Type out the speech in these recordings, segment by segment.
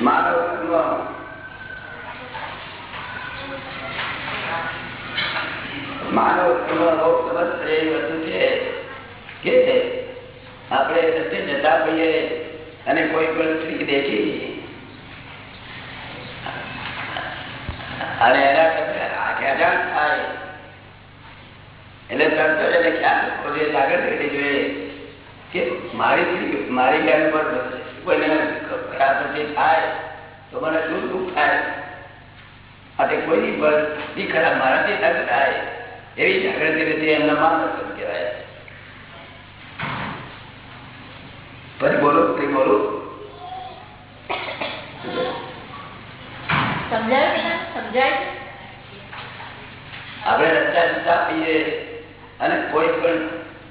માનવ માનવ હોઈએ અને કોઈ પણ સ્ત્રી દેખી અને થાય. એટલે એને ખ્યાલ જોઈએ જાગૃત રહેવી જોઈએ મારી મારી બેન પર કોઈને થાય તો મને શું દુઃખ થાય? અને કોઈની પર સ્ત્રી ખરાબ મારાથી ન થાય એવી જાગૃતિ રીતે એમના માનસ કહેવાય. ફરી બોલો ફરી બોલો. સમજાય સમજાય આપણે રસ્તા જતા પીએ અને કોઈ પણ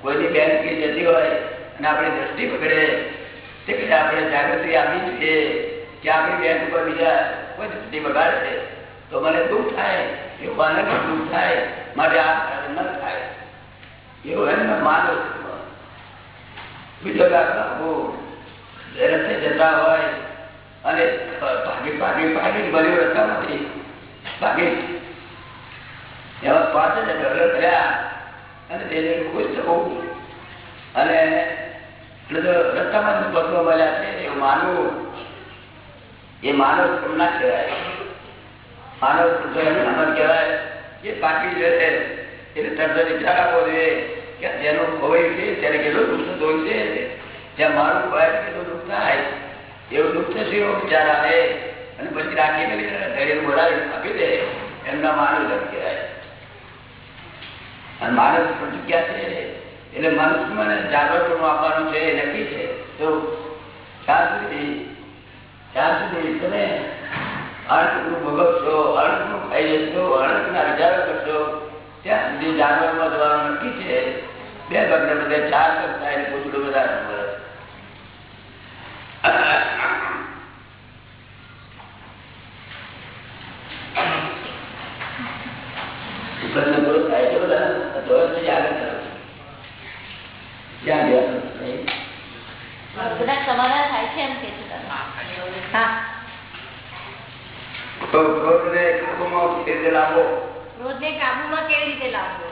કોઈની બેન જતી હોય અને આપણી દ્રષ્ટિ પકડે તે આપણે જાગૃતિ આપવી જોઈએ કે આપણી બેન ઉપર બીજા કોઈ સ્થિતિ બગાડે તો મને દુઃખ થાય એવું મને પણ દુઃખ થાય, મારે આ ન થાય. એવું એમ માનો બીજો દાખલો આપું રસ્તે જતા હોય અને ભાગી ભાગી ભાગી બન્યું નથી ભાગી એમાં પાંચ હજાર ડોલર કર્યા અને તેને ખુશ થવું. અને રસ્તામાં જ બસો મળ્યા છે એવું માનવું. એ માનવ શ્રમ ના કહેવાય. માનવ શ્રમ કહેવાય, એ પાકી જશે એટલે તરત વિચાર આપવો જોઈએ કે જેનું ખોવાયું છે ત્યારે કેટલું દુઃખ થતું હોય છે. જ્યાં મારું ખોવાય કેટલું દુઃખ થાય. એવું દુઃખ થશે એવો વિચાર આવે. અને પછી રાખી કરી ધૈર્ય બોલાવી આપી દે. એમના માનવ ધર્મ કહેવાય. અને માનવ ક્યાં છે? એટલે મનુષ્યને જાગૃતનું આપવાનું છે એ નક્કી છે. તો ત્યાં સુધી ત્યાં સુધી તમે અણકનું ભોગવશો અણકનું ખાઈ જશો અણકના વિચારો કરશો ત્યાં સુધી જાનવરમાં જવાનું નક્કી છે. બે ભગ્ન બધે ચાર કરતા એટલે પૂછડું બધા નંબર પ્રશ્ન પૂરો થાય છે બધા? તો આગળ જ્યાં ગયા બધા થાય છે એમ કે છે કાબુમાં કેવી રીતે લાવવો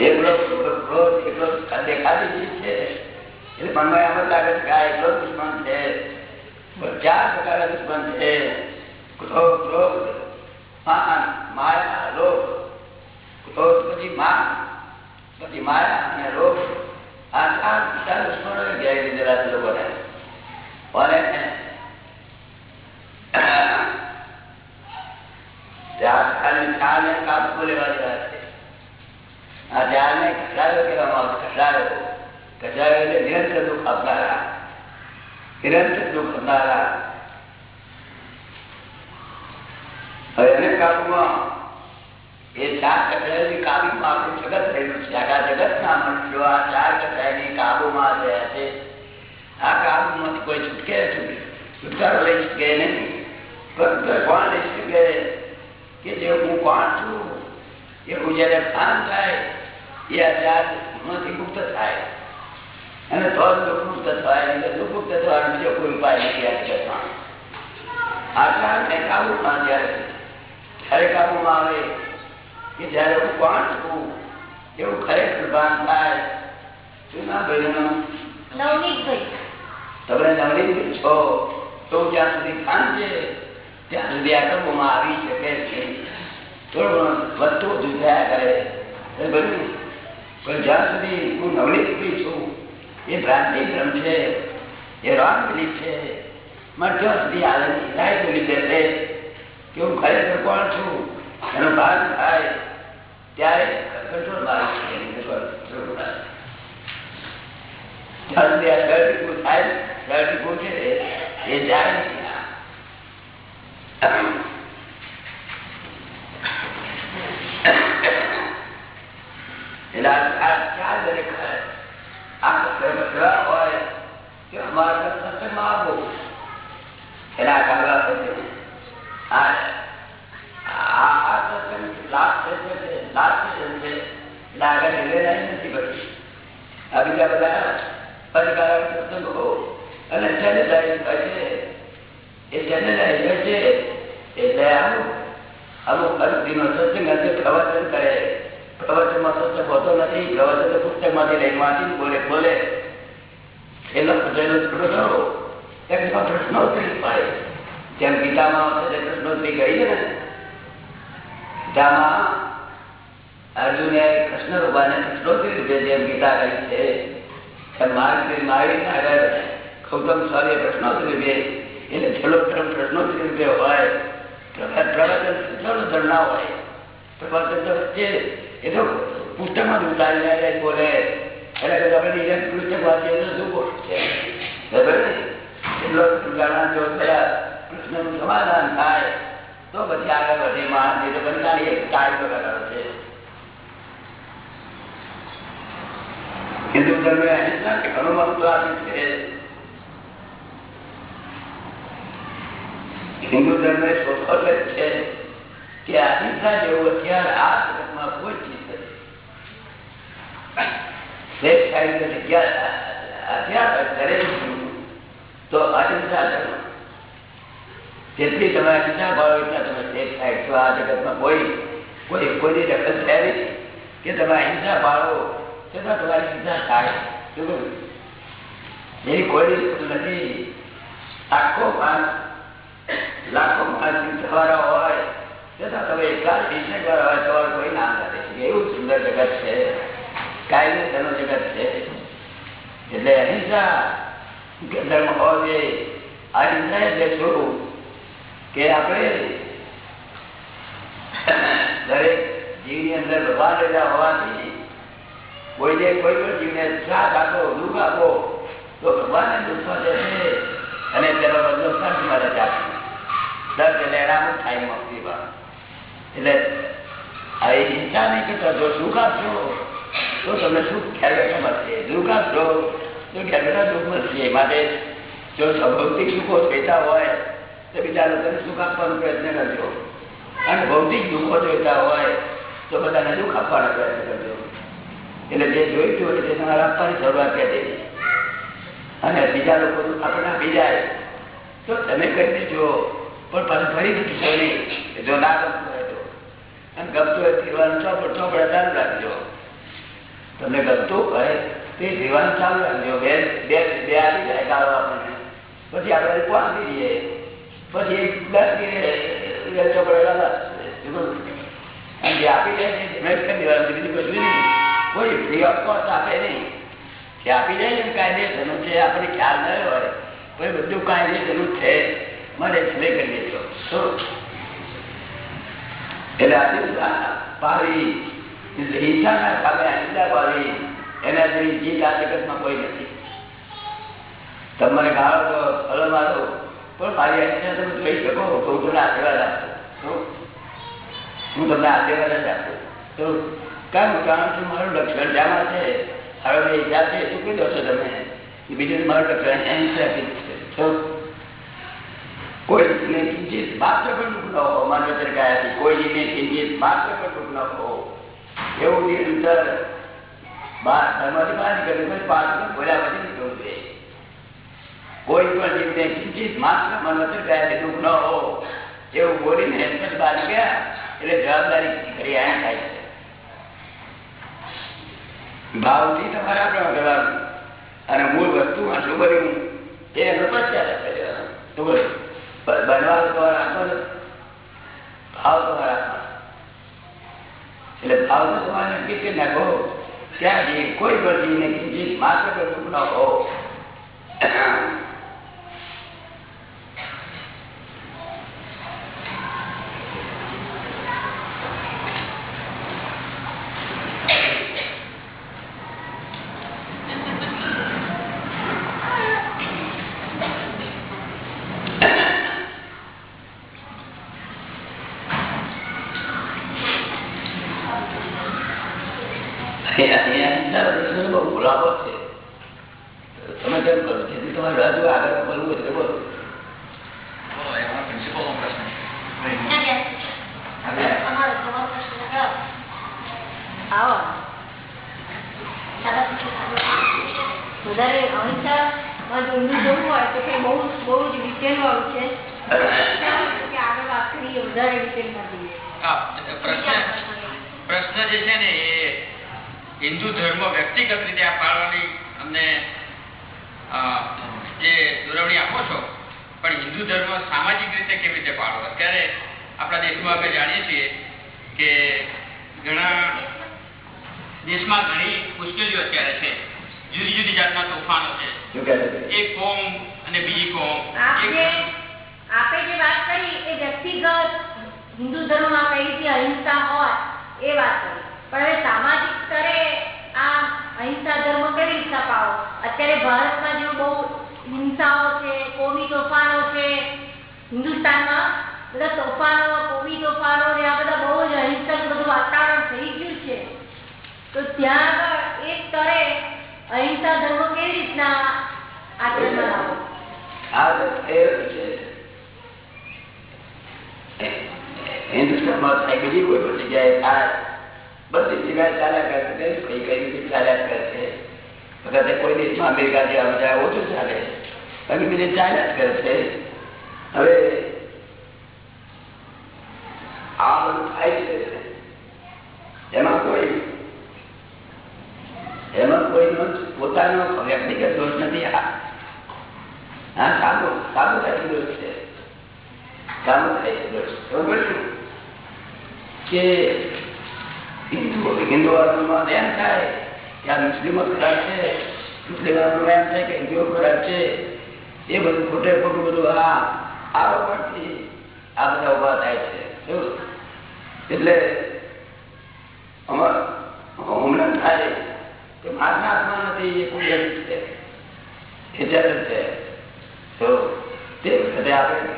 એકલો એકલો દેખાતી ચીજ છે. એટલે મનમાં એમ જ લાગે છે કે આ એકલો દુશ્મન છે. પણ ચાર પ્રકારના દુશ્મન છે. ક્રોધ ક્રોધ માન માયા લોભ ક્રોધ પછી માન પછી માયા અને લોભ આ ચાર ચાર દુશ્મનો ઘેરી દીધેલા છે લોકોને અને ચાર ચારને કાબુ લેવા જેવા છે આ ઝાડને કસાયો કહેવામાં આવે કસાયો કસાયો એટલે નિરંતર દુઃખ આપનારા નિરંતર દુઃખ આપનારા હવે એને કાબુમાં એ ચાર કસાયોની કાબુમાં આપણું જગત રહેલું છે આખા જગતના મનુષ્યો આ ચાર કસાયની કાબુમાં રહ્યા છે આ કાબુમાંથી કોઈ છૂટકે છુટકારો લઈ શકે નહીં ફક્ત કોણ લઈ શકે કે જે હું કોણ છું એવું જયારે ભાન થાય એ અજાતમાંથી મુક્ત થાય અને તો જ દુઃખ મુક્ત થાય એટલે દુઃખ મુક્ત થવાનો બીજો કોઈ ઉપાય નથી આ જગતમાં આચારને કાબુમાં જયારે ત્યારે કાબુમાં આવે કે જયારે હું કોણ છું એવું ખરેખર ભાન થાય શું ના ભાઈનું નવનીત ભાઈ તમે નવનીત છો તો જ્યાં સુધી ભાન છે ત્યાં સુધી આ કાબુમાં આવી શકે છે થોડું વધતું વધુ થયા કરે એ બધું પણ જ્યાં સુધી હું નવનીત છું એ ભ્રાંતિ ભ્રમ છે એ રોંગ બિલીફ છે ત્યાં સુધી આનંદ રાઈટ બિલીફ છે કે હું ખરેખર કોણ નહીં. સત્સંગમાં આવો એના કાગળા થશે આ આ લાસ્ટ થશે છે એટલે નથી પડી આ બધા અધિકારી સત્સંગો અને હોય છે. એ હોય છે એટલે અમુક અમુક અર્થીનો સત્સંગ પ્રવચન કરે. પ્રવચનમાં સત્સંગ હોતો નથી, પ્રવચન પુસ્તકમાંથી લઈને વાંચી બોલે બોલે. એનો પ્રશ્નો એક પ્રશ્નોત્તરી પડે. જેમ ગીતામાં વખતે પ્રશ્નોત્તરી કરી છે ને. ગીતામાં અર્જુને કૃષ્ણ ભગવાને પ્રશ્નોત્તરી રૂપે જેમ ગીતા કરી છે હોય પ્રવચન હોય. પ્રવચન એ તો પુસ્તકમાં જ ઉતારીને બોલે. એટલે આપણે પુસ્તક વાંચીએ શું બોલ છે બરાબર ને એટલો જાણા જો પેલા પ્રશ્નનું સમાધાન થાય તો પછી આગળ વધે માણસ તો કંટાળી ટાઈમ વગર છે હિન્દુ ધર્મે અહિંસા ઘણું મહત્વ છે હિન્દુ ધર્મે શોધો છે કે અહિંસા જેવું અત્યારે આ જગતમાં કોઈ ચીજ નથી હથિયાર તો અહિંસા ધર્મ જેટલી તમે અહિંસા ભાવો એટલા તમે શ્રેષ્ઠ થાય છો આ જગતમાં કોઈ? કોઈ કોઈની દખલ થયેલી કે તમે અહિંસા ભાવો છતાં તમારી હિંસા થાય. શું? એની કોઈની નથી. લાખો માણસ લાખો માણસ હિંસાવાળા હોય, છતાં તમે એકલા જ હિંસકવાળા હોય, તમારું કોઈ નામ નથી. એવું સુંદર જગત છે. કાયદેસરનું જગત છે. એટલે અહિંસા ધર્મ હોવો? જોઈએ અહિંસા એટલે શું? કે આપણે દરેક જીવની અંદર ભગવાન રહેલા હોવાથી કોઈને કોઈ પણ જીવને સાથ આપો, દુઃખ આપો, તો ભગવાનને દુઃખમાં જશે અને તેનો બદલો સંત મળે છે આપણને દસ એટલે એનાનું થાય મુક્તિમાં એટલે આ ચિંતા નહીં કરતા, જો સુખ આપશો, તો તમને સુખ ઘેર બેઠા મળશે. દુઃખ આપશો, તો ઘેર દુઃખ મળશે. માટે જો ભૌતિક સુખો જોઈતા હોય તો બીજા લોકોને સુખ આપવાનો પ્રયત્ન કરજો. અને ભૌતિક દુઃખો જોઈતા હોય તો બધાને દુઃખ આપવાનો પ્રયત્ન કરજો. એટલે જે જોઈતું હોય તે તમારે આપવાની શરૂઆત કરી દેવી. અને બીજા લોકો આપણને આપી જાય. તો તમે કરી દેજો. પણ પાછું ફરી મૂકશો નહીં. જો ના ગમતું હોય તો. અને ગમતું હોય ફીરવાનું ચોપડ ચોપડા ચાલુ રાખજો. તમને ગમતું હોય તે જીવાનું ચાલુ રાખજો. બે બે બે આવી જાય ગાળો આપણને. પછી આપણે પાંચ દઈએ? પછી દીએ ચોપડા અને જે આપી જાય કરી કોઈ ફ્રી આપે નહીં. જે આપી જાય ને કાયદેસરનું છે આપણને ખ્યાલ ન હોય પણ બધું કાયદેસરનું છે મને છેલ્લે કરી દેજો. શું એટલે અહિંસા પાવી હિંસાના જીત આ જગતમાં કોઈ નથી. તમારે ગાળો તો ફલો મારો પણ મારી અહિંસા તમે જોઈ શકો તો હું તમને આશીર્વાદ આપતો શું હું તમને આશીર્વાદ જ આપું તો કારણ કારણ કે મારું લક્ષણ જ્યાં છે હવે મેં ઈચ્છા છે શું કહી દો છો તમે એ બીજું મારું લક્ષણ અહિંસા છે તો કોઈ જીવને કિંચિત માત્ર પણ દુઃખ ન હો માનવ સરકારથી કોઈ જીવને કિંચિત માત્ર પણ દુઃખ ન હો એવું નિરંતર બહાર ધર્મથી બહાર નીકળ્યું પછી પાછું પણ બોલ્યા પછી નીકળવું જોઈએ કોઈ પણ જીવને કિંચિત માત્ર માનવ સરકારથી દુઃખ ન હો. એવું બોલીને હેલ્મેટ બહાર ગયા, એટલે જવાબદારી કરી આ થાય છે. ભાવથી તમારે આપણે કરવાનું અને મૂળ વસ્તુમાં શું કર્યું એનો કર્યો શું કર્યું તમારે આપવાનો ભાવ તમારે એટલે ભાવ તો તમારે નક્કી કરી નાખો ત્યાં કોઈ પણ જીવને કિંચિત માત્ર દુઃખ ન હો બહુ ગુલાબો છે તમે કેમ કરો જેથી તમારે રાજુ આગળ બોલવું એટલે બોલો આવો વધારે અહિંસામાં જો ઊંડું જવું હોય તો કે બહુ બહુ જ ડિટેલ વાળું છે કે આગળ વાત કરીએ વધારે ડિટેલમાં જઈએ હા, પ્રશ્ન પ્રશ્ન જે છે ને એ હિન્દુ ધર્મ વ્યક્તિગત રીતે આ પાળવાની અમને જે દોરવણી આપો છો પણ હિન્દુ ધર્મ સામાજિક રીતે કેવી રીતે પાળવો અત્યારે આપણા દેશમાં આપણે જાણીએ છીએ કે ઘણા દેશમાં ઘણી મુશ્કેલીઓ અત્યારે છે. જુદી જુદી જાતના તોફાનો છે. એક કોમ અને બીજી કોમ. આપે જે વાત કરી એ વ્યક્તિગત હિન્દુ ધર્મમાં કઈ રીતે અહિંસા હોય એ વાત કરી. પણ હવે સામાજિક સ્તરે આ અહિંસા ધર્મ કેવી રીતના પાળો અત્યારે ભારતમાં જેવું બહુ હિંસાઓ છે, કોમી તોફાનો છે, હિન્દુસ્તાનમાં બધા તોફાનો, કોમી તોફાનો ને આ બધા બહુ જ અહિંસક બધું વાતાવરણ થઈ ગયું છે. તો ત્યાં આગળ એક સ્તરે અહિંસા ધર્મ કેવી રીતના આચરણમાં લાવો આ હિન્દુસ્તાનમાં થાય બીજી કોઈ પણ જગ્યાએ થાય બધી જગ્યાએ ચાલ્યા કરે છે કઈ કઈ રીતે ચાલ્યા કરે છે. વખતે કોઈ દેશમાં અમેરિકા જેવા બધા ઓછું ચાલે બાકી બીજે ચાલ્યા જ કરે છે. હવે આ બધું થાય છે. એમાં કોઈ એમાં કોઈનો પોતાનો વ્યક્તિગત દોષ નથી. હા સાબુ સાબુદાયી દોષ છે. સામુદાયિક થાય છે કે હિન્દુ હિન્દુઓમાં એમ થાય કે આ મુસ્લિમો ખરાબ છે મુસ્લિમોનું એમ થાય કે હિન્દુઓ ખરાબ છે એ બધું ખોટે ખોટું બધું આ આરોપણથી આ બધા ઊભા થાય છે. એટલે અમાર હમણાં થાય કે મારના હાથમાં નથી એ કુદરતી છે ખેતર છે. તો તે આપણે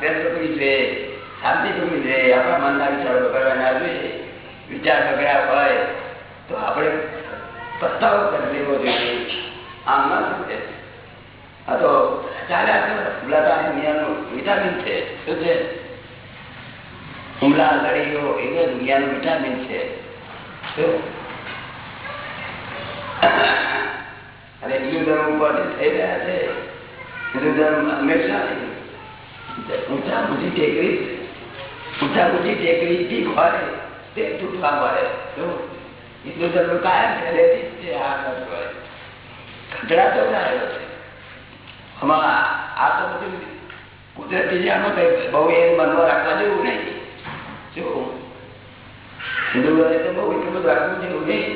શાંતિ પકડી જોઈએ આપણા મનના વિચારો બગડવા જોઈએ, વિચાર બગડ્યા હોય તો આપણે પસ્તાવો કરી લેવો જોઈએ. આમ આ તો ચાલ્યા દુનિયાનું વિટામિન છે. શું છે? હુમલા, લડીઓ એ દુનિયાનું વિટામિન છે. શું? અને ઉપર થઈ રહ્યા છે હંમેશા ઊંચા ઊંચી ટેકરી ઊંચા ઊંચી ટેકરી થી હોય તે તૂટવા મળે એટલું તમને કાયમ પહેલેથી જ છે આ તો ખતરાતો આવ્યો છે આમાં આ તો બધું કુદરતી જાણો બહુ એ મનમાં રાખવા જેવું નહીં જો હિન્દુ તો બહુ એટલું બધું રાખવું જેવું નહીં.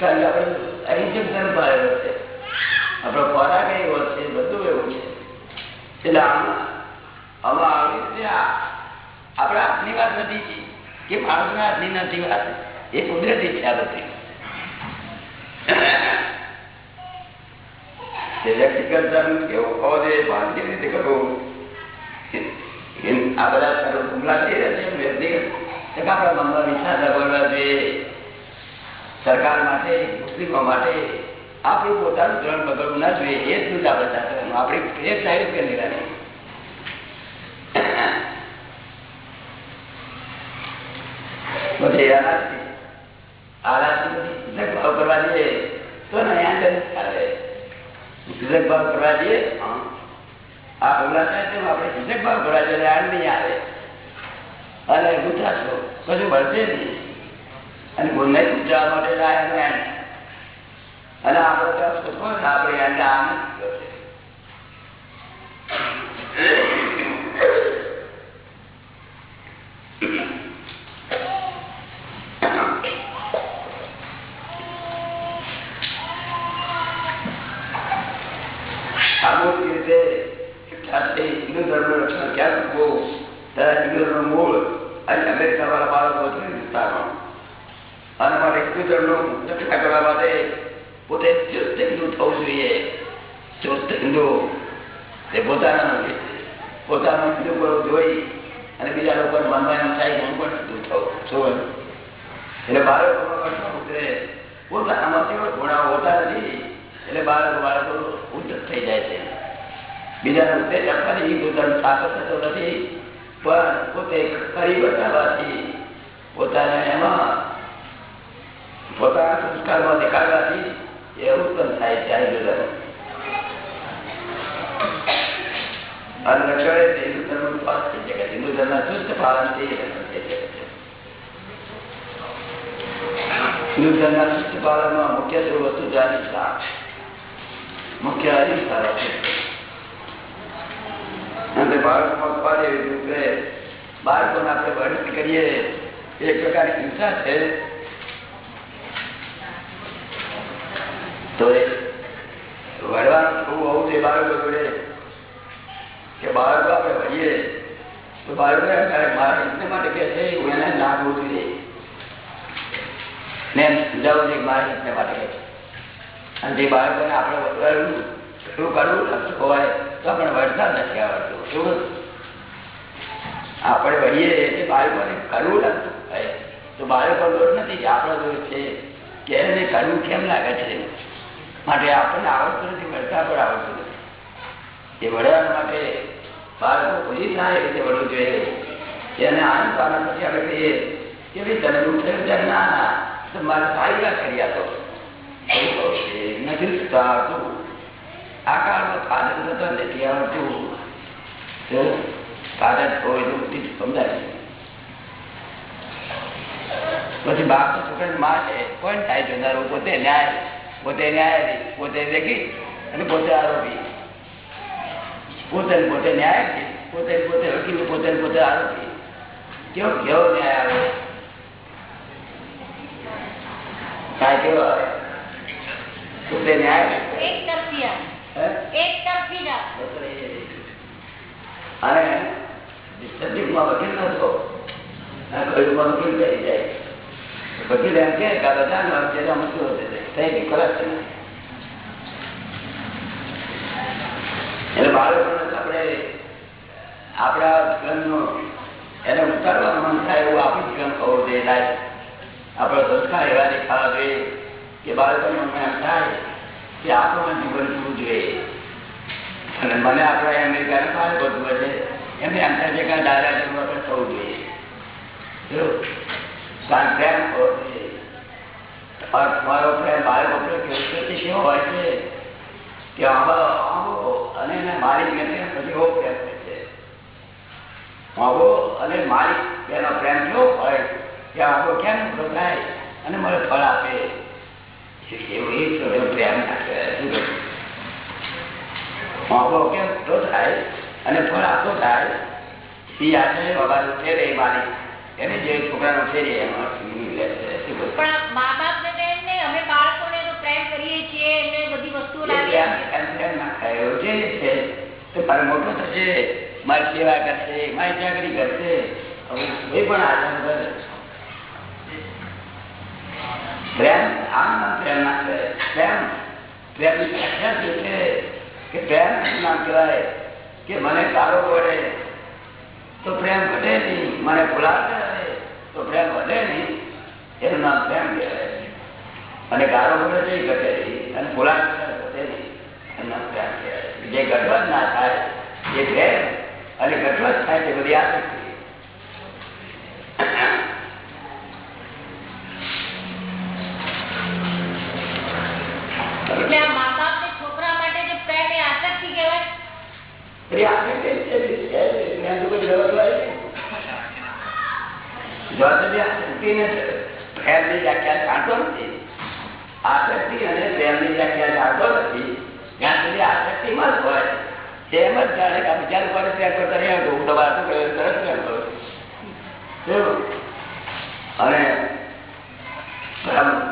કારણ કે આપણે અહિંસક ધર્મ પાડેલો છે આપણો ખોરાક એવો છે બધું એવું છે એટલે આમાં આમાં આવી રીતે આ આપણા હાથની વાત નથી કે માણસના હાથની નથી વાત એ કુદરતી છે બધી રહ્યા આપણા સરકાર માટે, મુસ્લિમો માટે આપણું પોતાનું ધ્રણ બગડવું ના જોઈએ, એ જ આપણે સાચવવાનું આપણી એક સાહેબ કરી લેવાની પછી આનાથી આનાથી પછી સિદ્ધક ભાવ કરવા જઈએ, તો જ ભાવ કરવા જઈએ આ તેમ આપણે નહીં અને ગુચાશો કશું ભળશે નહીં. અને ગુણને ગુજારવા માટે લાયા અને આપણે આપણે આનંદ થશે. સામૂહિક રીતે એકઠા થઈ હિન્દુ ધર્મનું રક્ષણ ક્યાં કરવું ત્યારે હિન્દુ ધર્મનું મૂળ અને અમેરિકા વાળા બાળકો છે હિન્દુસ્તાનમાં અને હિન્દુ રક્ષા હોતા નથી એટલે બાળકો બાળકો ઉદ્ધત થઈ જાય છે બીજાનો ઉપદેશ નથી પણ પોતે કરી બતાવવાથી પોતાના એમાં પોતાના સંસ્કારમાં દેખાડવાથી એ ઉત્પન્ન થાય છે જુદા મુખ્ય જેવું વસ્તુ છે અહિંસા બાળકો અપવાદ એવી બાળકોને આપણે વર્ણિત કરીએ એક પ્રકારની હિંસા છે. તો એ વળવાનું થોડું હોવું જોઈએ બાળકો જોડે. કે બાળકો આપણે ભરીએ તો બાળકો એટલા માટે કે છે હું એને ના બોલવું જોઈએ ને સમજાવું જોઈએ મારે એટલા માટે કે છે. અને જે બાળકોને આપણે વધવાનું શું કરવું હોય, તો આપણે વળતા નથી આવડતું. શું આપણે વળીએ એટલે બાળકોને કરવું લાગતું હોય. તો બાળકો દોષ નથી, આપણો દોષ છે. કે એને કરવું કેમ લાગે છે? માટે આપણને આવડતું નથી મળતા પણ આવડતું નથી. એ વડવા માટે બાળકો ખુશી થાય એ રીતે વળવું જોઈએ. એને આનંદ પામે પછી આપણે કહીએ કે ભાઈ તને દુઃખ ત્યારે ના ના, તો મારે સારી વાત કરી આપો. નથી આવડતું આ કાળમાં ફાધર થતો નથી આવડતું. ફાધર હોય તો બધી સમજાય પછી બાપ તો માટે કોણ થાય જોનારું પોતે ન્યાય. પોતે ન્યાયાધીશ પોતે વ્યક્તિ અને પોતે આરોપી પોતે ને પોતે ન્યાયાધીશ પોતે ને પોતે વકીલ પોતે ને પોતે આરોપી કેવો કેવો ન્યાય આવે કાંઈ કેવો આવે પોતે ન્યાયાધીશ એક તરફી આવે. હે? એક તરફી જ આવે. અને સજીવમાં વકીલ નતો આ કયુગમાં વકીલ થઈ જાય વકીલ એમ કે આ બધાનો અત્યારે અમુક થઈ ગઈ ખરાબ છે એટલે બાળકોને આપણે, આપણા ગ્રંથનો એને ઉતારવાનું મન થાય એવું આપણું ગ્રંથ હોવો જોઈએ લાય આપણો સંસ્કાર એવા દેખાવા જોઈએ કે બાળકોને મને એમ થાય કે આપણું જીવન જીવવું જોઈએ. અને મને આપણે અમેરિકાને બહાર બધું છે, એમને એમ થાય છે કે દાદા જેવું આપણે થવું જોઈએ. જો પ્રેમ હોવો મારો પ્રેમ બાળકો કેવો હોય છે? કે અને મારી ગમે પછી એવો પ્રેમ હોય છે. આંબો અને મારી બેનો પ્રેમ કેવો હોય? કે આંબો કેમ થાય? અને મને ફળ આપે. એવું એ પ્રેમ ના કહ્યું મોંઘો કેમ થાય? અને ફળ આપતો થાય? એ આશરે બાબા ઉછેરે રે માલિક. એને જે છોકરાનો છે પણ મા બાપ ને એમ ને અમે બાળકોને તો પ્રેમ કરીએ છીએ એટલે બધી વસ્તુઓ એ લાવીએ પ્રેમ-. એવું જે છે. તો મારે મોટો થશે મારી સેવા કરશે મારી ચાકરી કરશે. કોઈ પણ આધાર કરે પ્રેમ આમ પ્રેમ ના કરે પ્રેમ પ્રેમની વ્યાખ્યા છે? કે પ્રેમ નામ કહેવાય કે મને સારો પડે. તો પ્રેમ ઘટે નહીં. મને ફુલાર તો પ્રેમ વધે નહીં. એનું નામ પ્રેમ કહેવાય. અને ગારો ઘટે એ ઘટે નહીં. અને ફુલાર ઘટે નહીં. એનું નામ પ્રેમ કહેવાય. જે ગઢવત ના થાય એ પ્રેમ અને ગઢવત થાય, તે બધી આસક્તિ એટલે આ જ હોય તેમ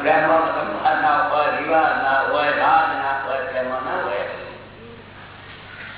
પ્રેમ ના હોય વિવાદ ના હોય પ્રેમમાં ના હોય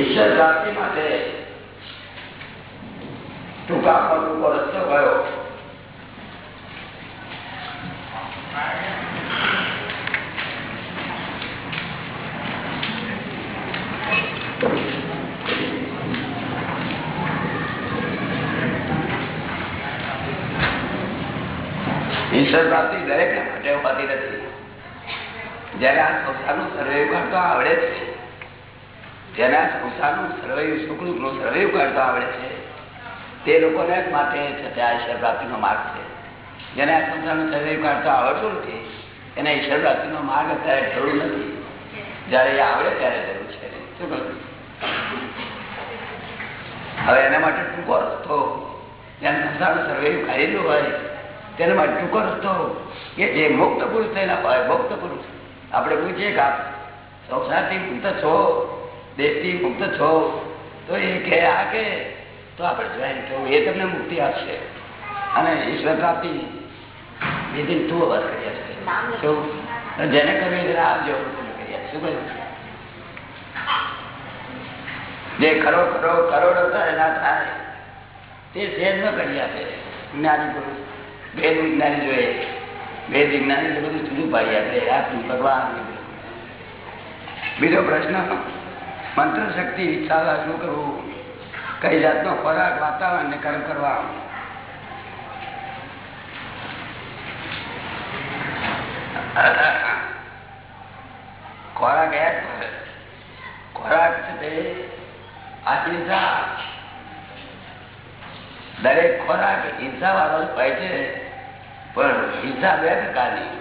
ઈશ્વર પ્રાપ્તિ માટે ટૂંકામાં ટૂંકો રસ્તો ગયો. ઈશ્વર પ્રાપ્તિ દરેક માટે હોતી નથી. જયારે આ સંસારનું સર્વે કરતો આવડે છે. જેને સંસારનું સર્વે સુખનું સર્વૈવ કરતો આવડે છે. તે લોકોને માટે છે આ ઈશ્વર પ્રાપ્તિનો માર્ગ છે. જેને આ સંસારનું સર્વૈવ કરતો આવડતું નથી, એને ઈશ્વર પ્રાપ્તિનો માર્ગ અત્યારે જરૂર નથી. જ્યારે એ આવડે ત્યારે જરૂર છે. હવે એના માટે ટૂંકો રસ્તો જેને સંસારનું સર્વૈવ કરેલું હોય, તેના માટે ટૂંકો રસ્તો કે જે મુક્ત પુરુષ હોય મુક્ત પુરુષ. આપણે પૂછીએ કે સંસારથી મુક્ત છો? દેશથી મુક્ત છો તો એ કે આ કે તો આપણે જોઈને કેવું એ તમને મુક્તિ આપશે. અને ઈશ્વર પ્રાપ્તિ વિધિન ટુ અવર કરી આપશે. કેવું? જેને કર્યું તેને આવજો તમે કરી આપશે શું કહ્યું? જે ખરો ખરો કરોડો થાય ના થાય તે સહેજમાં કરી આપે. જ્ઞાની પુરુષ વેદ વિજ્ઞાની જોઈએ. વેદ વિજ્ઞાની તો બધું જુદું પાડી આપે. આત્મ ભગવાન. બીજો પ્રશ્ન મંત્ર શક્તિ ઈચ્છા શું કરવું કઈ જાતનો ખોરાક વાતાવરણ ને કર્મ કરવા ખોરાક એ ખોરાક છે તે અહિંસા દરેક ખોરાક હિંસા વાળો હોય છે, પણ હિંસા બે પ્રકારની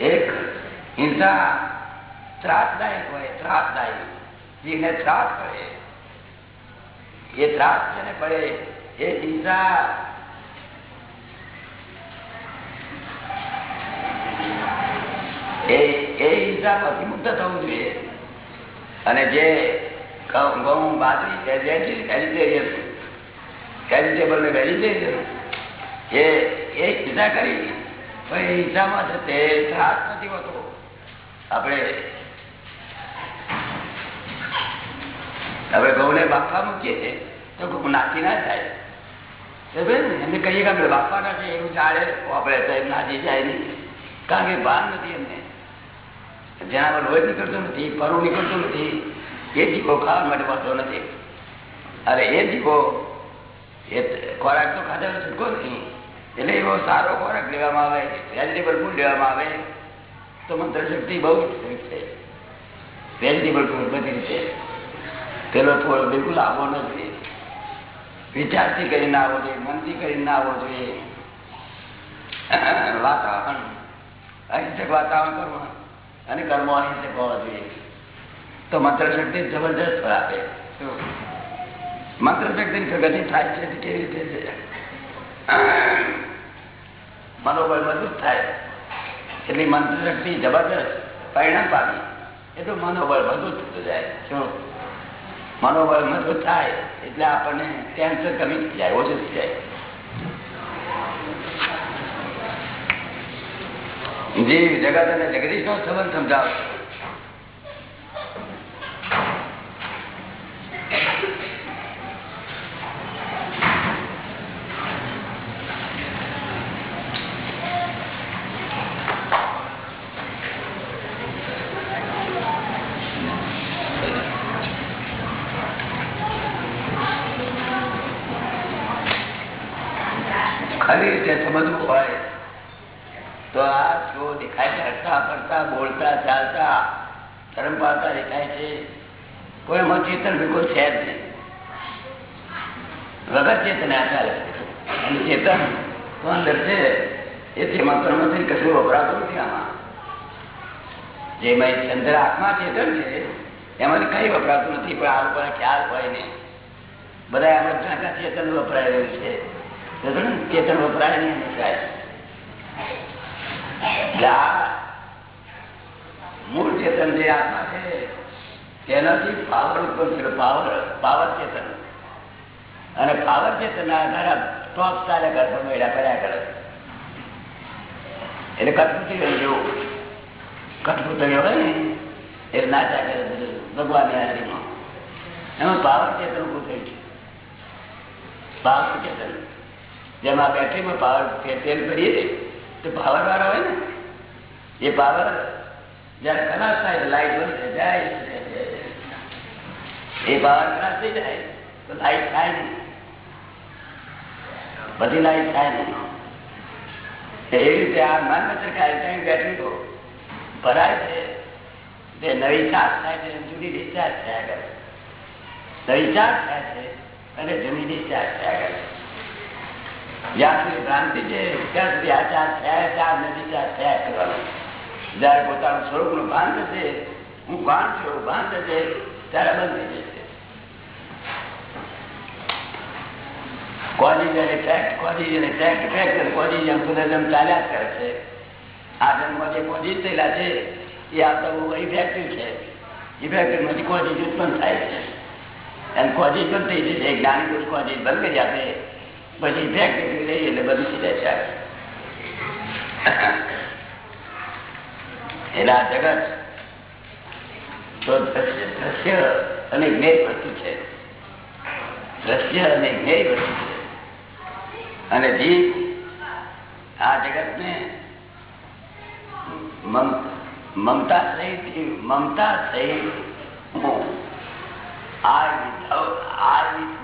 એક હિંસા ત્રાસદાયક હોય ત્રાસદાયક જેને ત્રાસ પડે. એ ત્રાસ જેને પડે એ હિંસા એ હિંસામાંથી મુક્ત થવું જોઈએ. અને જે ઘઉં બાજરી વેજીટેરિયન વેજીટેબલ ને વેજીટેરિયન એ એ હિંસા કરી. પણ એ હિંસામાં તે ત્રાસ નથી હોતો. આપણે હવે ઘઉંને બાફવા મૂકીએ છીએ તો ઘઉં નાખી ના ને? એમને કહીએ કે આપણે બાફવા નથી એવું ચાલે. આપણે એમ નાખી જાય નહીં. કારણ કે ભાન નથી એમને. જેના પર રોજ નીકળતો નથી પરું નીકળતું નથી. એ જીવો ખાવા માટે મળતો નથી. અરે એ જીવો એ ખોરાક તો ખાધા છૂટકો નહીં એટલે એવો સારો ખોરાક લેવામાં આવે વેજીટેબલ ફૂડ લેવામાં આવે, તો મંત્ર શક્તિ બહુ છે વેજીટેબલ ફૂડ બધી રીતે. પેલો થોડો બિલકુલ આવવો ન જોઈએ. વિચારથી કરીને આવવો જોઈએ મનથી કરીને ના આવવો જોઈએ. વાતાવરણ, અહિંસક વાતાવરણ કરવું અને કર્મો અહિંસક હોવા જોઈએ. તો મંત્ર શક્તિ જબરજસ્ત ફળ આપે? મંત્ર શક્તિ પ્રગતિ થાય છે, કેવી રીતે છે? મનોબળ મજબૂત થાય. એટલી મંત્ર શક્તિ જબરજસ્ત પરિણામ પામી. તો મનોબળ મજબૂત થતું જાય. શું? મનોબળ મજબૂત થાય એટલે આપણને કેન્સર કમી થઈ જાય, ઓછું થઈ જાય. જીવ જગત અને જગદીશ નો સંબંધ સમજાવો ખરી રીતે સમજવું હોય તો આ જો દેખાય છે હરતા ફરતા બોલતા ચાલતા ધર્મ પાડતા દેખાય છે કોઈ એમાં ચેતન બિલકુલ છે જ નહીં. વગર ચેતન અને ચેતન તો અંદર છે એ તેમાં કર્મથી કશું વપરાતું નથી આમાં. જેમાં ચંદ્ર આત્મા ચેતન છે, એમાંથી કઈ વપરાતું નથી, પણ આ લોકોને ખ્યાલ હોય ને. બધા એમ જ ચેતન વપરાય રહ્યું છે. ચેતન વપરાય નહીં. એટલે મૂળ ચેતન જે આત્મા છે તેનાથી પાવર ઉત્પન્ન થયો, પાવર પાવર ચેતન. અને પાવર ચેતન આધારે ટોપ ચાલ્યા કરતો મેળા કર્યા કરે. એટલે હોય જેવું કઠપુતળી હોય ને એ નાચા કરે ભગવાન હારીમાં એમાં પાવર ચેતન ઉભું થયું. છે પાવર ચેતન. જેમાં બેટરીમાં પાવર તેલ કરીએ તો પાવર વાળા હોય ને, એ પાવર જયારે ખલાસ થાય લાઈટ બંધ જાય એ પાવર નાશ થઈ જાય, તો લાઈટ થાય નહીં. બધી લાઈટ થાય નહીં. એવી રીતે આ માનવતર કાર્યક્રમ બેટરીઓ ભરાય છે. તે નવી ચાર્જ થાય છે જૂની ડિસ્ચાર્જ થયા કરે નવી ચાર્જ થાય છે, અને જૂની ડિસ્ચાર્જ થયા કરે જ્યાં સુધી ભ્રાંતિ છે, ત્યાં સુધી આ ચાર્જ થયા, ચાર્જ ને ડિસ્ચાર્જ થયા કરવાનું જયારે પોતાનું સ્વરૂપનું ભાન થશે, હું ભાન છું ભાન થશે, ત્યારે બંધ થઈ જશે. કોઝિઝ અને ઇફેક્ટ કોઝિઝ અને ઇફેક્ટ ઇફેક્ટ ચાલ્યા જ કરે છે આ જન્મમાં જે થયેલા છે એ આવતા બહુ ઇફેક્ટિવ છે ઇફેક્ટિવમાંથી કોઝિઝ ઉત્પન્ન થાય છે અને કોઝિઝ બંધ થઈ જશે જ્ઞાની પુરુષ કોઝિઝ બંધ કરી પછી એટલે બધું થઈ જાય આ જગત તો દ્રશ્ય અને જ્ઞેય વસ્તુ છે દ્રશ્ય અને જ્ઞેય વસ્તુ છે અને જીવ આ જગતને મમ- મમતા સહિત મમતા સહિત I without I with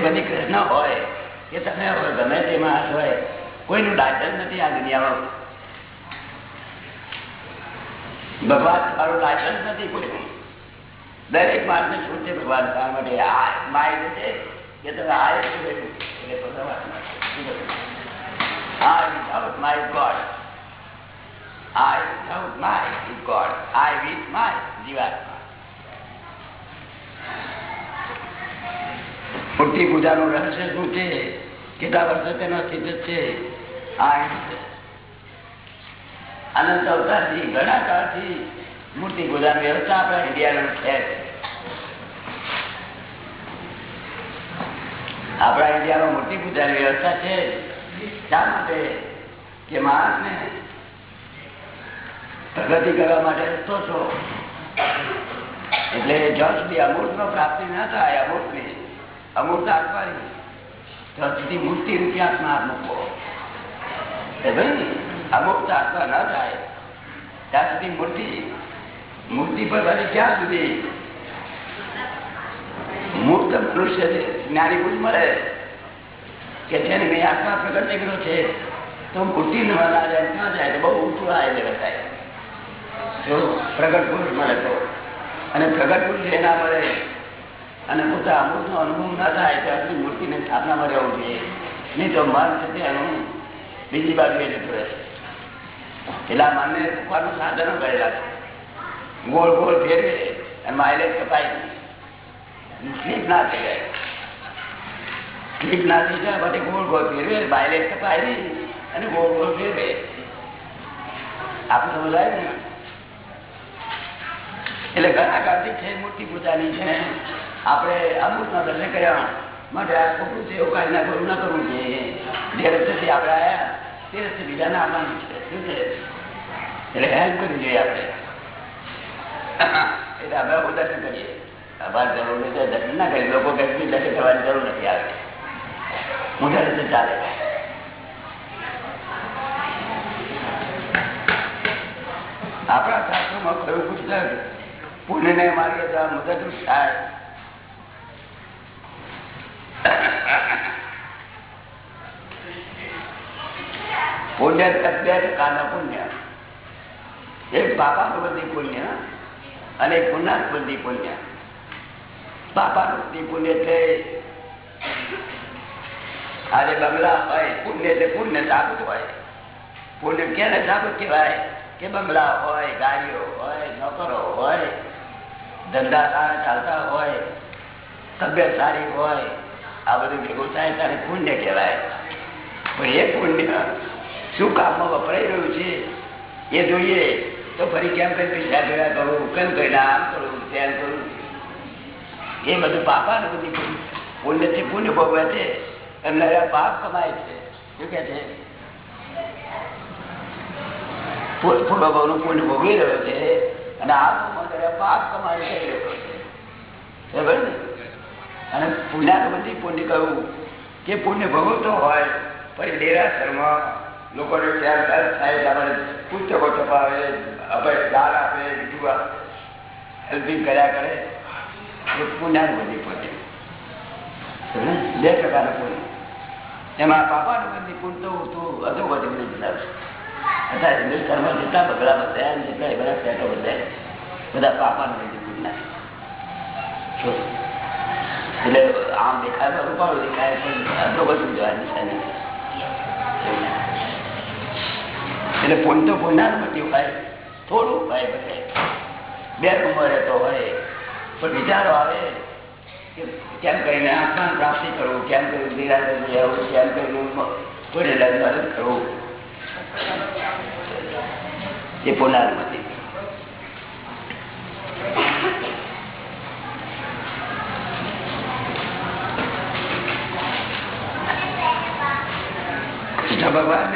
બધી કૃષ્ણ હોય, કે તમે ગમે તેમાં હોય, કોઈનું લાયસન્સ નથી આ દુનિયામાં. ભગવાન તમારું લાયસન્સ નથી કોઈનું. દરેક માણસને શું છે ભગવાન. તમારા માટે આ માઇન્ડ છે રહસ્ય શું છે? કેટલા વર્ષો તેનો સિદ્ધ છે? આ અનંત અવતારથી, ઘણા કાળથી મૂર્તિ પૂજાની વ્યવસ્થા આપણા ઇન્ડિયાનું છે. આપણા ઇન્ડિયામાં મૂર્તિ પૂજાની વ્યવસ્થા છે શા માટે? કે માણસને પ્રગતિ કરવા માટે રસ્તો છો. એટલે જ્યાં સુધી અમૂર્ત નો પ્રાપ્તિ ના થાય અમૃતની અમૃત આપવાની ત્યાં સુધી મૂર્તિ રૂપિયા હાથ મૂકો. ભાઈ અમુક આત્મા ના થાય. ત્યાં સુધી મૂર્તિ મૂર્તિ પર બને ક્યાં સુધી? મૂર્ત મનુષ્ય જ્ઞાની પુરુષ મળે કે જેને મેં આત્મા પ્રગટ નીકળ્યો છે, તો મૂર્તિ ન ના જાય ક્યાં જાય તો બહુ ઊંચું આ એટલે બતાય. જો પ્રગટ પુરુષ મળે તો. અને પ્રગટ પુરુષ એના મળે. અને પોતા અમૃતનો અનુભવ ના થાય તો સુધી મૂર્તિને સ્થાપનામાં રહેવું જોઈએ. નહીં તો મન છે તે બીજી બાજુ એ જતું રહેશે એટલે આ મનને સાધનો કરેલા છે. ગોળ ગોળ ફેરવે અને માઇલેજ કપાય સ્લીપ ના થઈ જાય. સ્લીપ ના થઈ જાય પછી ગોળ ગોળ ફેરવે માઇલેજ કપાય નહીં અને ગોળ ગોળ ફેરવે આપણે સમજાય ને? એટલે ઘણા કાર્તિક છે મૂર્તિ પૂજાની છે. આપણે અમૃત ના દર્શન કર્યા. માટે આ ખોટું છે, એવું કાંઈ ના કરવું ના કરવું જોઈએ જે રસ્તેથી આપણે આવ્યા તે રસ્તે બીજાને આવવાનું છે. શું છે? એટલે હેલ્પ કરવી જોઈએ આપણે. એટલે અમે હું દર્શન કરીએ અમારે જરૂર નથી દર્શન ના કરીએ લોકો કઈ દર્શન કરવાની જરૂર નથી આવે. હું દર્શન ચાલે. આપણા શાસ્ત્રોમાં કયું પુસ્તક પુણ્યને માર્ગે જવા મદદરૂપ થાય? પુણ્ય બે પ્રકારના પુણ્ય એક પાપાનુબંધી પુણ્ય. અને પુણ્યાનુબંધી પુણ્ય પાપાનુબંધી પુણ્ય છે આજે બંગલા હોય, પુણ્ય એટલે પુણ્ય સાબુત હોય. પુણ્ય ક્યારે સાબુત કહેવાય? કે બંગલા હોય ગાડીઓ હોય, નોકરો હોય, ધંધા સારા ચાલતા હોય, તબિયત સારી હોય, આ બધું ભેગું થાય ત્યારે પુણ્ય કહેવાય. પણ એ પુણ્ય શું કામમાં વપરાઈ રહ્યું છે? એ જોઈએ. તો ફરી કેમ કઈ પૈસા ભેગા કરું? કેમ કઈ આમ કરું, તેમ કરું. એ બધું પાપાનું બધી પુણ્યથી પુણ્ય ભોગવે છે. એમને પાપ કમાય છે. શું કે છે? પુણ્ય ભોગવી રહ્યો છે અને આ પાપ કમાય કરી રહ્યો છે. બરાબર ને? અને પુણ્યાનુબંધી પુણ્ય કહ્યું કે પુણ્ય ભોગવતો હોય, પછી ડેરાસરમાં લોકોને દર્દ થાય ત્યારે પુસ્તકો છપાવે અભય દાન આપે, બીજું હેલ્પિંગ કર્યા કરે. પુણ્યાનુબંધી પુણ્ય બે પ્રકારના પુણ્ય. એમાં પાપાનુબંધી પુણ તો તું અધોગતિ બધી બનાવશે અત્યારે હિન્દુસ્તાનમાં જેટલા બગડા બધા જેટલા એ બધા પેટો બધાય, બધા પાપાનુબંધી નાખે એટલે આમ દેખાય રૂપાળું દેખાય, પણ બધું જવા નિશાની એટલે પોઈન્ટ તો પુણ્યાનુબંધી હોય. થોડું હોય બધે. બે ઉંમરે તો હોય. પણ વિચારો આવે કે કેમ કરીને આત્મા પ્રાપ્તિ કરવું, કેમ કર્યું નિરાશ જવું કેમ કર્યું કોઈને લગ્ન કરવું. એ પુનરાવૃત્તિ કૃષ્ણ ભગવાનને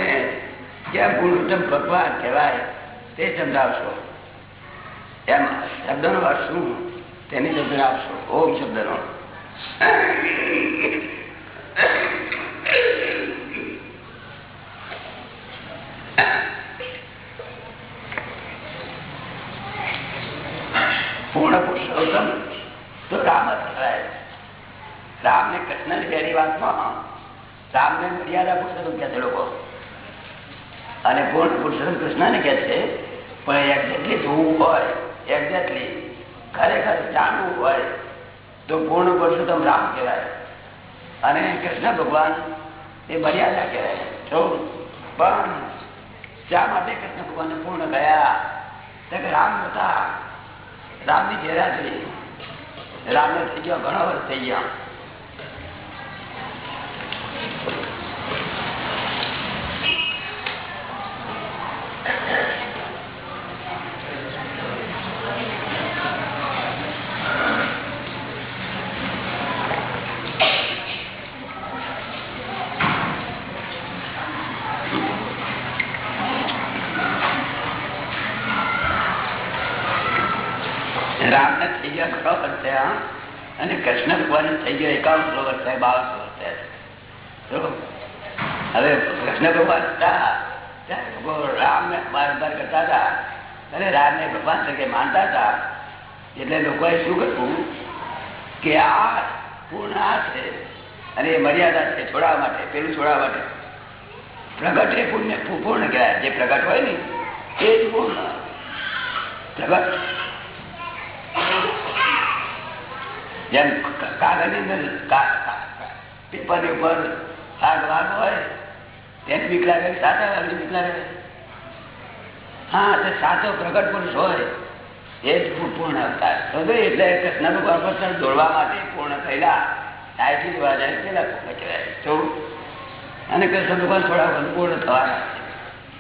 કેમ પુરુષોત્તમ ભગવાન કહેવાય તે સમજાવશો એમ શબ્દનો અર્થ શું? તેની સમજણ આપશો ઓમ શબ્દનો. પૂર્ણ પુરુષોત્તમ તો રામ જ કહેવાય. રામ ને કૃષ્ણ બેની વાતમાં રામ ને મર્યાદા પુરુષોત્તમ કહે લોકો અને પુરુષોત્તમ કૃષ્ણ ને કહે છે, પણ એક્ઝેક્ટલી જોવું હોય એક્ઝેક્ટલી ખરેખર જાણવું હોય, તો પૂર્ણ પુરુષોત્તમ રામ કહેવાય? અને કૃષ્ણ ભગવાન એ મર્યાદા કહેવાય. જો, પણ શા માટે કૃષ્ણ ભગવાન પૂર્ણ ગયા તો કે રામ હતા રામની ગેરહાજરી. રામને થઈ ગયો, ઘણો વર્ષ થઈ ગયા. ગયા છ થયા અને કૃષ્ણ ભગવાન થઈ ગયો એકાવનસો વર્ષ થાય બાવનસો વર્ષ થયા. હવે કૃષ્ણ ભગવાન હતા, ત્યારે બાર બાર કરતા હતા, અને રામને ભગવાન તરીકે માનતા હતા. એટલે લોકોએ શું કરવું કે આ પૂર્ણ આ છે, અને એ મર્યાદા છે છોડાવવા માટે, પેલું છોડાવવા માટે. પ્રગટ એ પૂર્ણ પૂર્ણ કહેવાય. જે પ્રગટ હોય ને, એ જ પૂર્ણ. પ્રગટ. જેમ કાગળની અંદર પેપરની ઉપર આગ વાગ હોય, તેને બીક લાગે સાચા વાગની બીક લાગે હા, તે સાચો પ્રગટ પુરુષ હોય, એ જ પૂર્ણ અવતાર. એટલે કૃષ્ણ ભગવાન પર દોડવા માટે પૂર્ણ થયેલા. સાયથી જોવા જાય, પેલા કહેવાય. અને કૃષ્ણ ભગવાન થોડા વધુ થવાના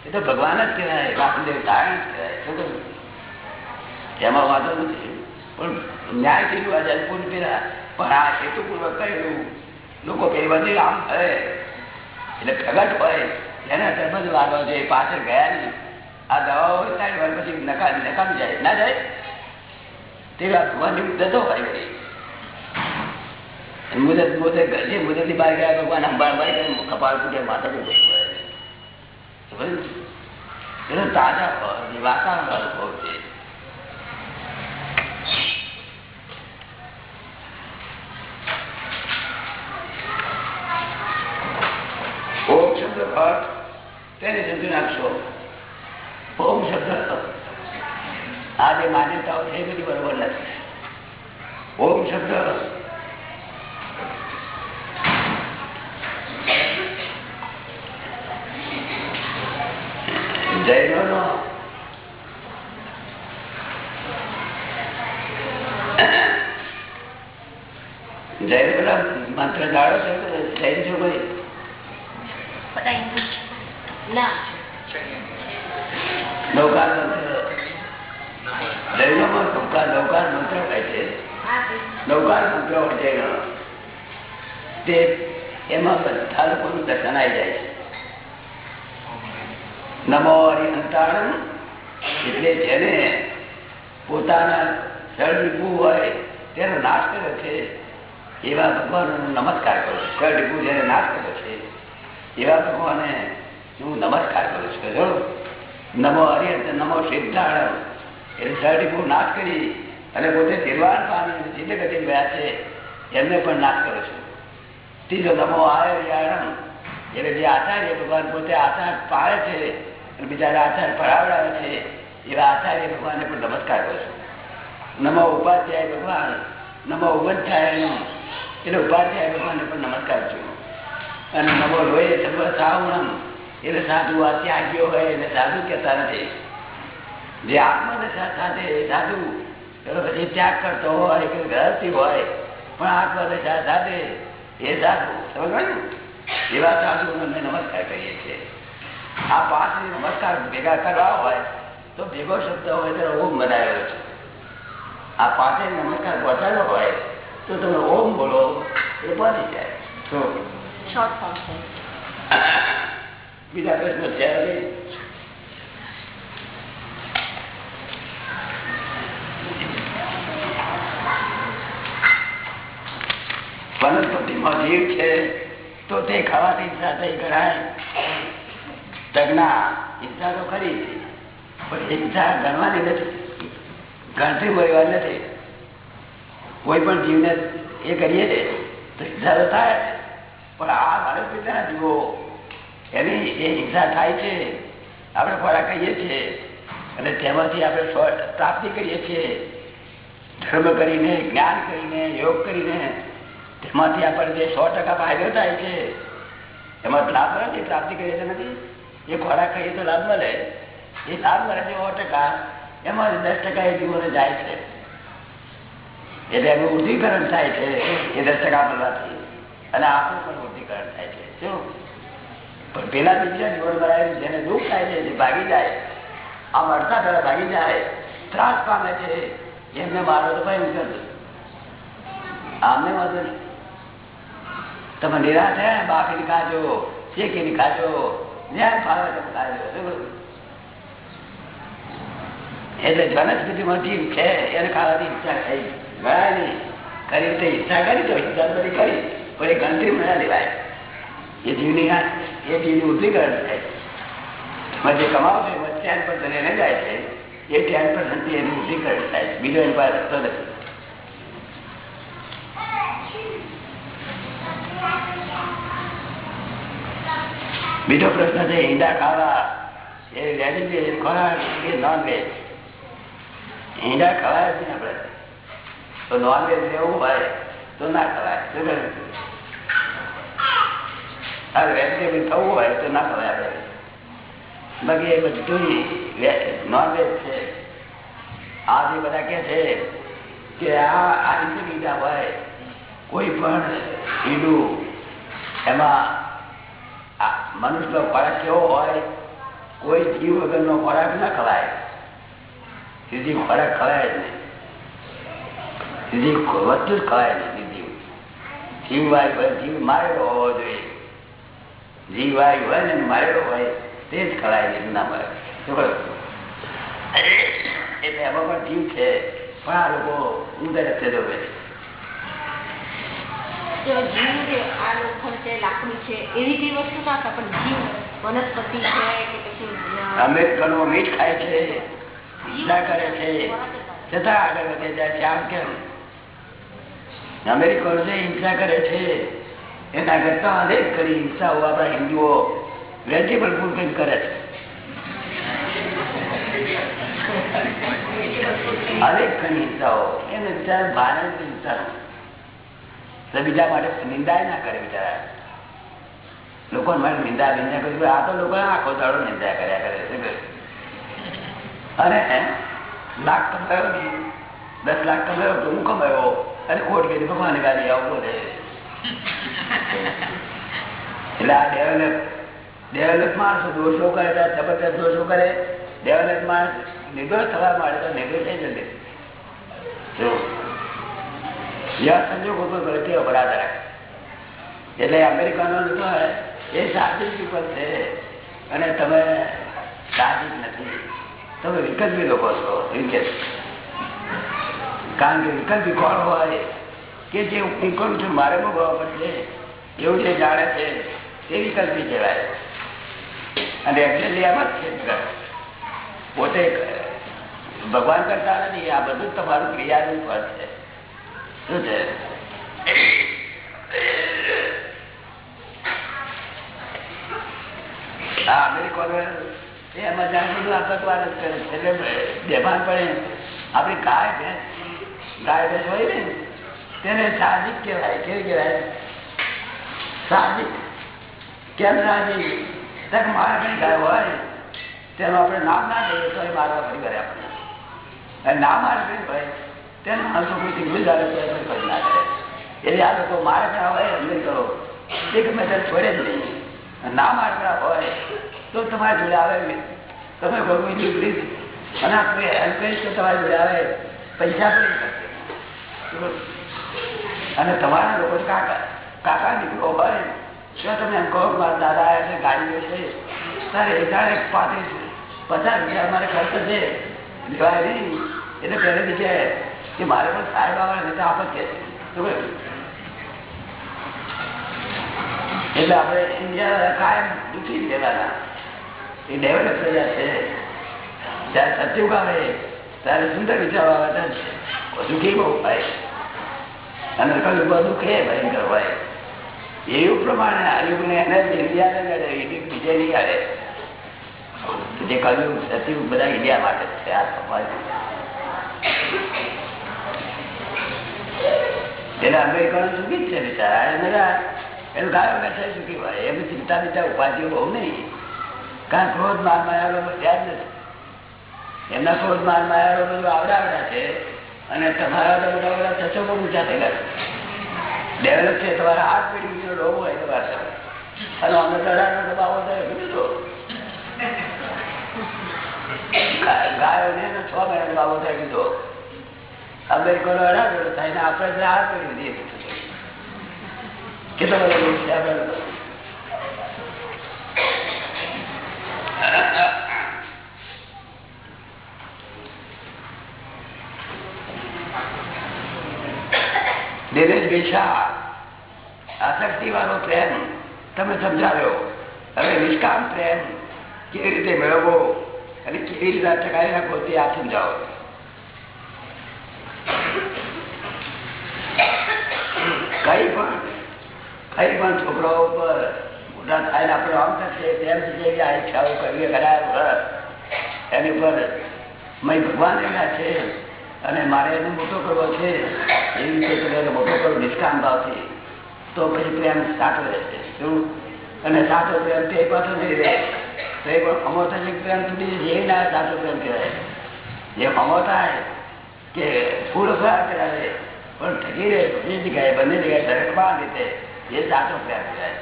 એ તો ભગવાન જ કહેવાય, વાસુદેવ તારણ કહેવાય. શું એમાં વાંધો નથી. પણ ન્યાય થયું આજે પૂર્ણ પેલા પણ આ હેતુપૂર્વક કરેલું લોકો પેલી બધી આમ થયે. એટલે પ્રગટ હોય. એના ધર્મ જ વાગવા જોઈએ. પાછળ ગયા નહીં આ દવાઓ ત્રણ વાર પછી નકા નકામી જાય. ના જાય? તેવા ભગવાનની મુદત હોય બધી. મુદત મુદત જે મુદતની બહાર ગયા, ભગવાન અંબાર ભાઈ કપાળ ફૂટે ફૂટે એટલે તાજા હોય વાતાવરણ અનુભવ છે અર્થ તેને સમજી નાખશો. બહુ શબ્દ આ જે માન્યતાઓ છે એ બધી બરોબર નથી. ઓમ શબ્દ જૈનોનો જૈન પેલા મંત્ર જાણો છો જૈન છો કોઈ બધા હિન્દુ છે. ના નૌકાર મંત્ર જૈનોમાં નૌકાર નૌકાર મંત્ર હોય છે હા તે નૌકાર મંત્ર હોય જૈનો તે એમાં બધા લોકોનું દર્શન જાય છે. નમો હરિહંતાણમ એટલે જેને પોતાના સળડીપુ હોય તેનો નાશ કર્યો છે, એવા ભગવાનનો નમસ્કાર કરું છું. સળડીપુ જેને નાશ કર્યો છે, એવા ભગવાને હું નમસ્કાર કરું છું. જો નમો હરિહંત, નમો સિદ્ધાણમ. એટલે સળડીપુ નાશ કરી અને પોતે નિર્વાણ પામી જીતે ગતિ ગયા છે, એમને પણ નાશ કરું છું. ત્રીજો નમો આયર્યાણમ. એટલે જે આચાર્ય ભગવાન પોતે આચાર પાળે છે અને બિચારા આચાર પડાવડાવે છે, એવા આચાર્ય ભગવાનને પણ નમસ્કાર કરું છું. નમો ઉપાધ્યાય ભગવાન, નમો ઉપાધ્યાય એટલે ઉપાધ્યાય ભગવાનને પણ નમસ્કાર છું. અને નમો લોહી સર્વ સાવણમ એટલે સાધુ આ ત્યાગીઓ હોય એને સાધુ કહેતા નથી. જે આત્મને સાથે સાધુ પછી ત્યાગ કરતો હોય કે ગ્રહસ્થી હોય, પણ આત્મદશા સાથે એ સાધુ સમજ ને એવા સાધુઓને નમસ્કાર કરીએ છીએ. આ પાંચ નમસ્કાર ભેગા કરવા હોય તો ભેગો શબ્દ હોય ત્યારે ઓમ બનાવેલો છે. આ પાંચે નમસ્કાર પહોંચાડો હોય તો તમે ઓમ બોલો એ બની જાય. બીજા પ્રશ્નો છે વનસ્પતિમાં જીવ છે તો તે ખાવાથી ઈચ્છા થઈ કરાય તજ્ઞા ઈચ્છા તો ખરી પણ ઈચ્છા ગણવાની નથી. ગણતરી મળવાની નથી. કોઈ પણ જીવને એ કરીએ ને, તો ઈચ્છા તો થાય. પણ આ વનસ્પતિના જીવો એની એ હિંસા થાય છે, આપણે ખોરાક કહીએ છીએ, અને તેમાંથી આપણે પ્રાપ્તિ કરીએ છીએ. ધર્મ કરીને, જ્ઞાન કરીને, યોગ કરીને તેમાંથી આપણને જે સો ટકા ફાયદો થાય છે, એમાં લાભ નથી, પ્રાપ્તિ કરીએ તો નથી. એ ખોરાક ખાઈએ તો લાભ મળે. એ લાભ મળે છે સો ટકા, એમાં દસ ટકા એ જીવોને જાય છે. એટલે એનું ઉર્ધીકરણ થાય છે, એ દસ ટકા મળવાથી અને આપણું પણ ઉર્ધીકરણ થાય છે, શું? પણ પેલા બીજા જીવન બનાવેલું જેને દુઃખ થાય છે, જે ભાગી જાય આમ અડધા પેલા ભાગી જાય, ત્રાસ પામે છે, એમને મારો તો ભયંકર આમને વાંધો નહીં. તમે નિરાશ હે? બાફીને ખાજો, શેકીને ખાજો જ્યાં ફાવે તમે ખાજો? એટલે વનસ્પતિમાં જીવ છે, એને ખાવાની ઈચ્છા થઈ. ગણાય નહીં. કરી રીતે ઈચ્છા કરી, તો ઈચ્છા બધી કરી. પણ એ ગણતરી મળ્યા લેવાય. એ જીવની એ જીવની ઉદ્ધિકરણ થાય એમાં જે કમાવ છે, એમાં ટેન પર્સન્ટ એને જાય છે. એ ટેન પર્સન્ટ એનું ઉદ્ધિકરણ થાય બીજો એની પાસે નથી. બીજો પ્રશ્ન છે, ઈંડા ખાવા એ વેજીટેરિયન ખોરાક કે નોન વેજ ઈંડા ખવાય છે ને આપણે? તો નોન વેજ લેવું હોય તો ના ખવાય, શું કરે આ વેજીટેબલ થવું હોય તો ના ખવાય આપણે. બાકી એ બધું નોન વેજ છે. આ બધા કે છે કે આ આ રીતે ઈંડા હોય. કોઈ પણ ઈંડું એમાં મનુષ્યનો ખોરાક કેવો હોય, કોઈ જીવ વગરનો ખોરાક ના ખવાય. સીધી ખોરાક ખવાય જ નહીં. સીધી વસ્તુ જ ખવાય નહીં સીધી. જીવવાયુ જીવ મારેલો હોવો જોઈએ. જીવવાય હોય ને મારેલો હોય, તે જ ખવાય નહીં ના મળે એટલે એમાં પણ જીવ છે, પણ આ લોકો ઊંધે રસ્તે હોય છે. જો જીવ જે આ લોખંડ છે લાકડું છે એવી કઈ વસ્તુ ના થાય પણ જીવ વનસ્પતિ છે કે પછી અ, અમેરિકનો મીઠ ખાય છે હિંસા કરે છે છતાં આગળ વધે જાય છે આમ કેમ? અમેરિકનો જે હિંસા કરે છે એના કરતા અનેક ઘણી હિંસાઓ આપણા હિન્દુઓ વેજીટેબલ ફૂડ કઈ કરે છે? અનેક ઘણી હિંસાઓ એને બિચારા ભારે જ હિંસાનું બીજા માટે નિંદા ના કરે બિચારા. લોકો નિંદા નિંદા કરી આ તો લોકો આખો દાડો નિંદા કર્યા કરે છે. અને લાખ કમાયો ને. દસ લાખ કમાયો તો હું કમાયો? અને ખોટ ગઈ ભગવાન ગાડી આવું બોલે એટલે આ ડેવલપ ડેવલપ માણસો દોષો કરે તો જબરદસ્ત દોષો કરે. ડેવલપ માણસ નિર્દોષ થવા માટે તો નિર્દોષ થઈ જશે સંજોગો પર ગળતી અપરાધ એટલે અમેરિકાનો તો એ સાહજિક ઉપર છે. અને તમે સાહજિક નથી. તમે વિકલ્પી લોકો છો કારણ કે વિકલ્પી કોણ હોય? કે જે નીકળું છું, મારે ભોગવવા પડશે એવું જે જાણે છે, તે વિકલ્પી કહેવાય. અને એકચ્યુઅલી આમાં જ છે પોતે ભગવાન કરતા નથી, આ બધું તમારું ક્રિયાનું ફળ છે. શું છે આ અમેરિકનો એમાં જાણ બધું આ ભગવાન જ કરે છે એટલે બેભાન પડે આપણી ગાય ભેંસ ગાય ભેંસ હોય ને તેને સાહજિક કહેવાય કેવી કહેવાય સાહજિક કેમ સાહજિક તક મારા કઈ ગાય હોય તેનું આપણે નામ ના લઈએ તો એ મારવા ફરી કરે આપણે અને ના મારે કઈ હોય તેનું માણસો કોઈ ભૂલ ચાલે તો એ ફરી ના કરે. એટલે આ લોકો મારે કયા હોય એમને કરો. તે ગમે ત્યારે છોડે જ નહીં. ના મારે કયા હોય તો તમારી જોડે આવે. તમે કોઈ નીકળી અને આપણે કરીશ તો તમારી જોડે આવે. પૈસા પણ અને તમારા લોકો કાકા કાકા દીકરો હોય. તો તમે એમ કહો મારા દાદા એટલે ગાડીઓ છે. તારે હજાર એક પાંત્રીસ પચાસ રૂપિયા અમારે ખર્ચ છે. લેવાય નહીં. એટલે પહેલેથી કહે કે મારે પણ સાહેબ આવે ને તો આપત કે શું કહ્યું? એટલે આપણે ઇન્ડિયા કાયમ દુઃખી જ રહેવાના એ ડેવલપ થઈ જશે ત્યારે સત્યુગ આવે ત્યારે સુંદર વિચારો આવે ત્યારે દુઃખી બહુ થાય અને કયું બધું ખે ભયંકર હોય એવું પ્રમાણે આ યુગને એને ઇન્ડિયાને લડે એ બીજે નહીં આડે જે કહ્યું સત્યુગ બધા ઇન્ડિયા માટે જ છે આ સમાજ બહુ નહીં. કારણ ક્રોધ માર માયા વધ્યા જ નથી. એમના ક્રોધ માન માયા બધું છે અને તમારા તો ઊંચા થયેલા છે. ડેવલપ છે, તમારા હાથ પેઢી રોગ હોય તમારા અને અમે દડાનો દબાવો થાય કીધું ગાયો ને છ મહિના દબાવો થાય કીધો અમેરિકનો અઢાર થાય ને આપણે આ કરી દઈએ કેટલો બધો છે આપણે આસક્તિ વાળો પ્રેમ, તમે સમજાવ્યો. હવે નિષ્કામ પ્રેમ કેવી રીતે મેળવવો અને કેવી રીતે ટકાવી રાખવો તે આ સમજાવો કઈ પણ કઈ પણ છોકરાઓ પર મોટા થાય આપણે આમ થશે, તેમ થશે આ ઈચ્છાઓ કરીએ કરાય એની પર મય ભગવાન એના છે અને મારે એનો મોટો કરવો છે, એવી રીતે તમે મોટો કરો, નિષ્કામ ભાવથી, તો પછી પ્રેમ સાચો રહેશે. શું? અને સાચો પ્રેમ તે પાછો નહીં રહે. તો એ પણ અમો થશે કે પ્રેમ તૂટી જશે એ ના સાચો પ્રેમ કહેવાય. જે અમો થાય કે ફૂલ ફરાર કરાવે, પણ ઠગી રહે બધી જગ્યાએ, બંને જગ્યાએ ધરકમાં રીતે એ સાચો પ્રેમ કહેવાય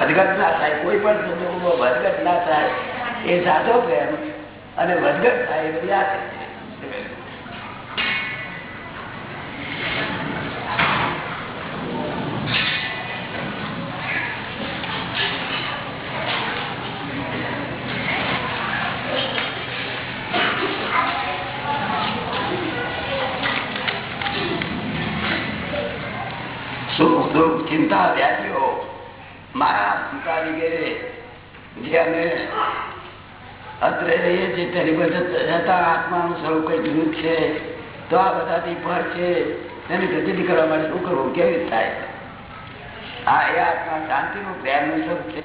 વધઘટ ના થાય, કોઈ પણ સંજોગોમાં વધઘટ ના થાય, એ સાચો પ્રેમ અને વધઘટ થાય એ બધી આ છે. મારા ચિંતા વગેરે અમે અત્રે રહીએ છીએ તેની બધા જતા આત્માનું સ્વરૂપ કઈ જુદું છે તો આ બધાથી પર છે એની પ્રતિનિધિ કરવા માટે શું કરવું કેવી થાય આ એ આત્મા શાંતિનું પ્રેમનું સ્વરૂપ છે